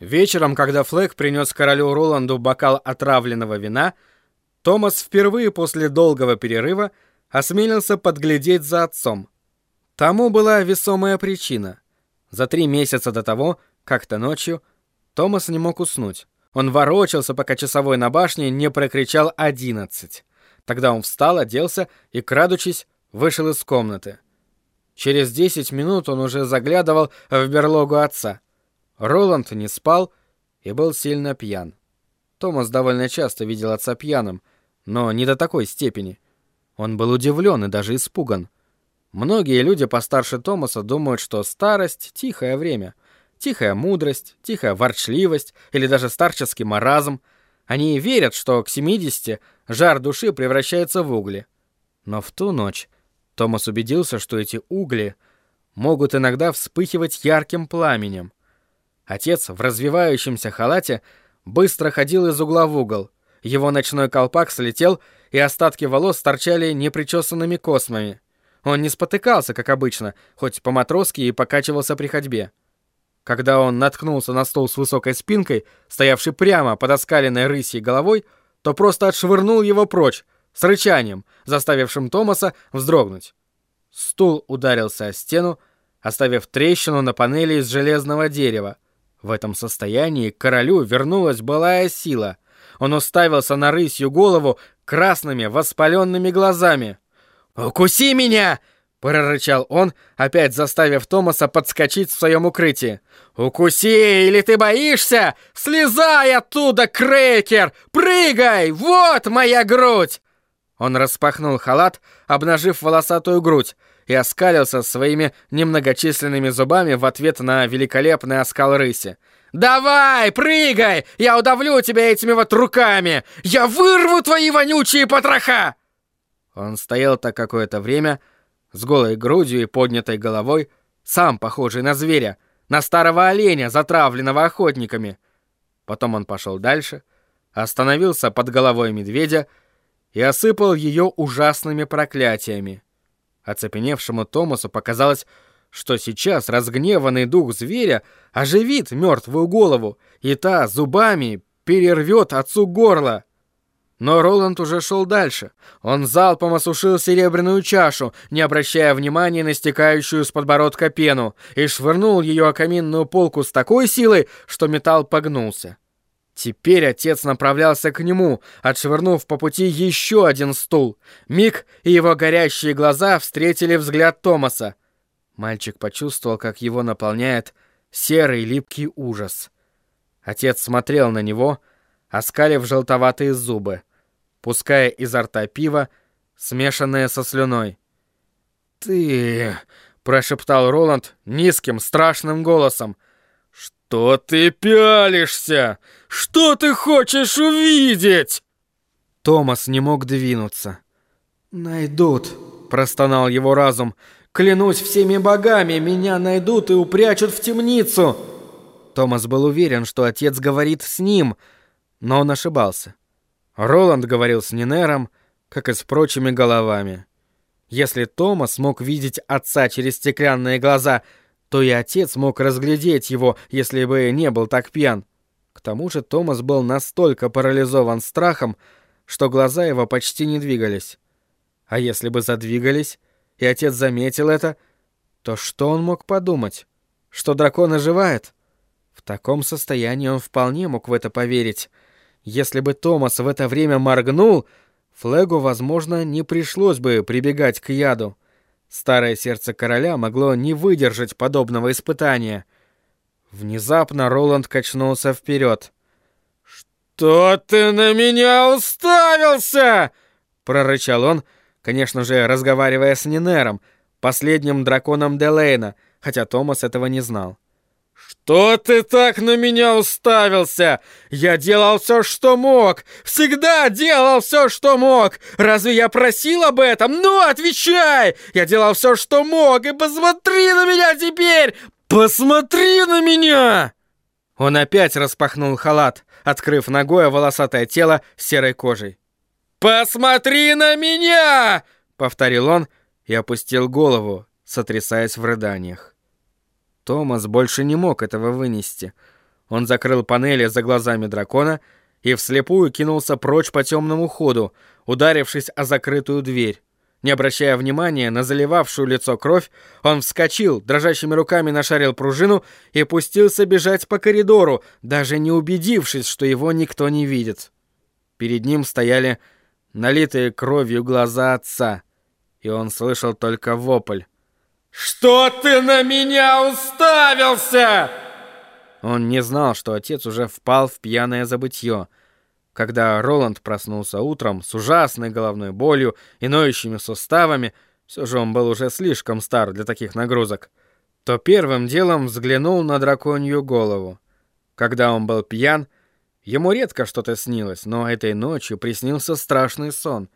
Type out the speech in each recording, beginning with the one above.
Вечером, когда Флэг принес королю Роланду бокал отравленного вина, Томас впервые после долгого перерыва осмелился подглядеть за отцом. Тому была весомая причина. За три месяца до того, как-то ночью, Томас не мог уснуть. Он ворочался, пока часовой на башне не прокричал «одиннадцать». Тогда он встал, оделся и, крадучись, вышел из комнаты. Через десять минут он уже заглядывал в берлогу отца. Роланд не спал и был сильно пьян. Томас довольно часто видел отца пьяным, но не до такой степени. Он был удивлен и даже испуган. Многие люди постарше Томаса думают, что старость — тихое время. Тихая мудрость, тихая ворчливость или даже старческий маразм. Они верят, что к 70 жар души превращается в угли. Но в ту ночь Томас убедился, что эти угли могут иногда вспыхивать ярким пламенем. Отец в развивающемся халате быстро ходил из угла в угол. Его ночной колпак слетел, и остатки волос торчали непричесанными космами. Он не спотыкался, как обычно, хоть по-матросски и покачивался при ходьбе. Когда он наткнулся на стол с высокой спинкой, стоявший прямо под оскаленной рысьей головой, то просто отшвырнул его прочь, с рычанием, заставившим Томаса вздрогнуть. Стул ударился о стену, оставив трещину на панели из железного дерева. В этом состоянии к королю вернулась былая сила. Он уставился на рысью голову красными воспаленными глазами. «Укуси меня!» — прорычал он, опять заставив Томаса подскочить в своем укрытии. «Укуси, или ты боишься? Слезай оттуда, крекер! Прыгай! Вот моя грудь!» Он распахнул халат, обнажив волосатую грудь, и оскалился своими немногочисленными зубами в ответ на великолепный оскал рыси. «Давай, прыгай! Я удавлю тебя этими вот руками! Я вырву твои вонючие потроха!» Он стоял так какое-то время, с голой грудью и поднятой головой, сам похожий на зверя, на старого оленя, затравленного охотниками. Потом он пошел дальше, остановился под головой медведя и осыпал ее ужасными проклятиями. Оцепеневшему Томасу показалось, что сейчас разгневанный дух зверя оживит мертвую голову, и та зубами перервет отцу горло. Но Роланд уже шел дальше. Он залпом осушил серебряную чашу, не обращая внимания на стекающую с подбородка пену, и швырнул ее о каминную полку с такой силой, что металл погнулся. Теперь отец направлялся к нему, отшвырнув по пути еще один стул. Миг и его горящие глаза встретили взгляд Томаса. Мальчик почувствовал, как его наполняет серый липкий ужас. Отец смотрел на него, оскалив желтоватые зубы, пуская изо рта пиво, смешанное со слюной. «Ты...» — прошептал Роланд низким, страшным голосом — «Что ты пялишься? Что ты хочешь увидеть?» Томас не мог двинуться. «Найдут», — простонал его разум. «Клянусь всеми богами, меня найдут и упрячут в темницу!» Томас был уверен, что отец говорит с ним, но он ошибался. Роланд говорил с Нинером, как и с прочими головами. Если Томас мог видеть отца через стеклянные глаза — то и отец мог разглядеть его, если бы не был так пьян. К тому же Томас был настолько парализован страхом, что глаза его почти не двигались. А если бы задвигались, и отец заметил это, то что он мог подумать? Что дракон оживает? В таком состоянии он вполне мог в это поверить. Если бы Томас в это время моргнул, Флегу, возможно, не пришлось бы прибегать к яду. Старое сердце короля могло не выдержать подобного испытания. Внезапно Роланд качнулся вперед. «Что ты на меня уставился?» — прорычал он, конечно же, разговаривая с Нинером, последним драконом Делейна, хотя Томас этого не знал. «Что ты так на меня уставился? Я делал все, что мог! Всегда делал все, что мог! Разве я просил об этом? Ну, отвечай! Я делал все, что мог, и посмотри на меня теперь! Посмотри на меня!» Он опять распахнул халат, открыв ногой волосатое тело серой кожей. «Посмотри на меня!» — повторил он и опустил голову, сотрясаясь в рыданиях. Томас больше не мог этого вынести. Он закрыл панели за глазами дракона и вслепую кинулся прочь по темному ходу, ударившись о закрытую дверь. Не обращая внимания на заливавшую лицо кровь, он вскочил, дрожащими руками нашарил пружину и пустился бежать по коридору, даже не убедившись, что его никто не видит. Перед ним стояли налитые кровью глаза отца, и он слышал только вопль. «Что ты на меня уставился?» Он не знал, что отец уже впал в пьяное забытье — когда Роланд проснулся утром с ужасной головной болью и ноющими суставами, все же он был уже слишком стар для таких нагрузок, то первым делом взглянул на драконью голову. Когда он был пьян, ему редко что-то снилось, но этой ночью приснился страшный сон.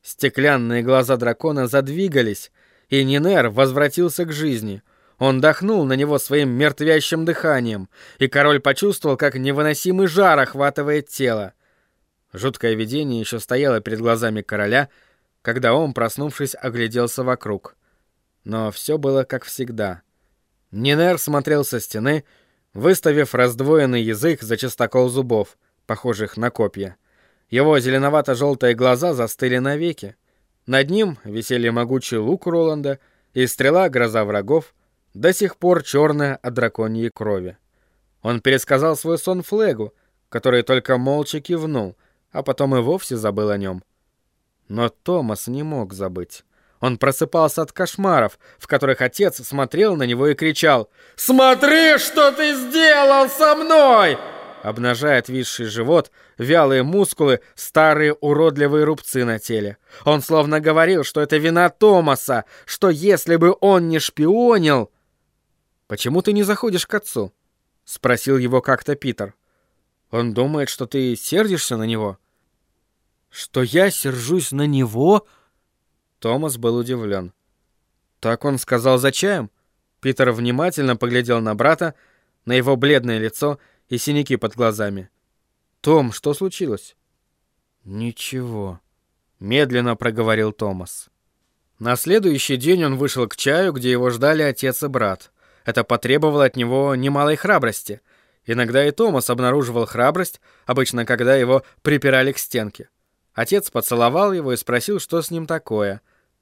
Стеклянные глаза дракона задвигались, и Нинер возвратился к жизни. Он дохнул на него своим мертвящим дыханием, и король почувствовал, как невыносимый жар охватывает тело. Жуткое видение еще стояло перед глазами короля, когда он, проснувшись, огляделся вокруг. Но все было как всегда. Нинер смотрел со стены, выставив раздвоенный язык за частокол зубов, похожих на копья. Его зеленовато-желтые глаза застыли навеки. Над ним висели могучий лук Роланда и стрела гроза врагов, до сих пор черная от драконьей крови. Он пересказал свой сон Флегу, который только молча кивнул — а потом и вовсе забыл о нем. Но Томас не мог забыть. Он просыпался от кошмаров, в которых отец смотрел на него и кричал «Смотри, что ты сделал со мной!» Обнажая отвисший живот, вялые мускулы, старые уродливые рубцы на теле. Он словно говорил, что это вина Томаса, что если бы он не шпионил... «Почему ты не заходишь к отцу?» — спросил его как-то Питер. Он думает, что ты сердишься на него. Что я сержусь на него? Томас был удивлен. Так он сказал за чаем? Питер внимательно поглядел на брата, на его бледное лицо и синяки под глазами. Том, что случилось? Ничего, медленно проговорил Томас. На следующий день он вышел к чаю, где его ждали отец и брат. Это потребовало от него немалой храбрости — Иногда и Томас обнаруживал храбрость, обычно когда его припирали к стенке. Отец поцеловал его и спросил, что с ним такое.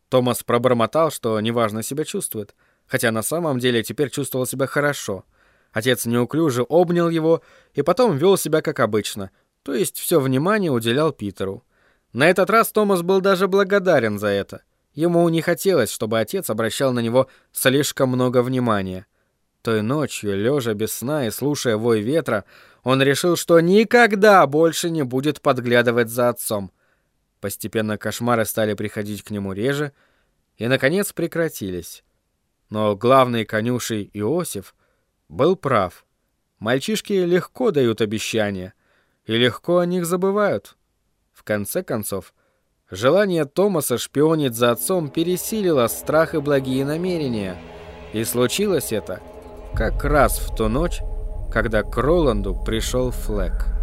Томас пробормотал, что неважно себя чувствует, хотя на самом деле теперь чувствовал себя хорошо. Отец неуклюже обнял его и потом вел себя как обычно, то есть все внимание уделял Питеру. На этот раз Томас был даже благодарен за это. Ему не хотелось, чтобы отец обращал на него слишком много внимания. Той ночью, лежа без сна и слушая вой ветра, он решил, что никогда больше не будет подглядывать за отцом. Постепенно кошмары стали приходить к нему реже и, наконец, прекратились. Но главный конюшей Иосиф был прав. Мальчишки легко дают обещания и легко о них забывают. В конце концов, желание Томаса шпионить за отцом пересилило страх и благие намерения. И случилось это — как раз в ту ночь, когда к Роланду пришел Флэк.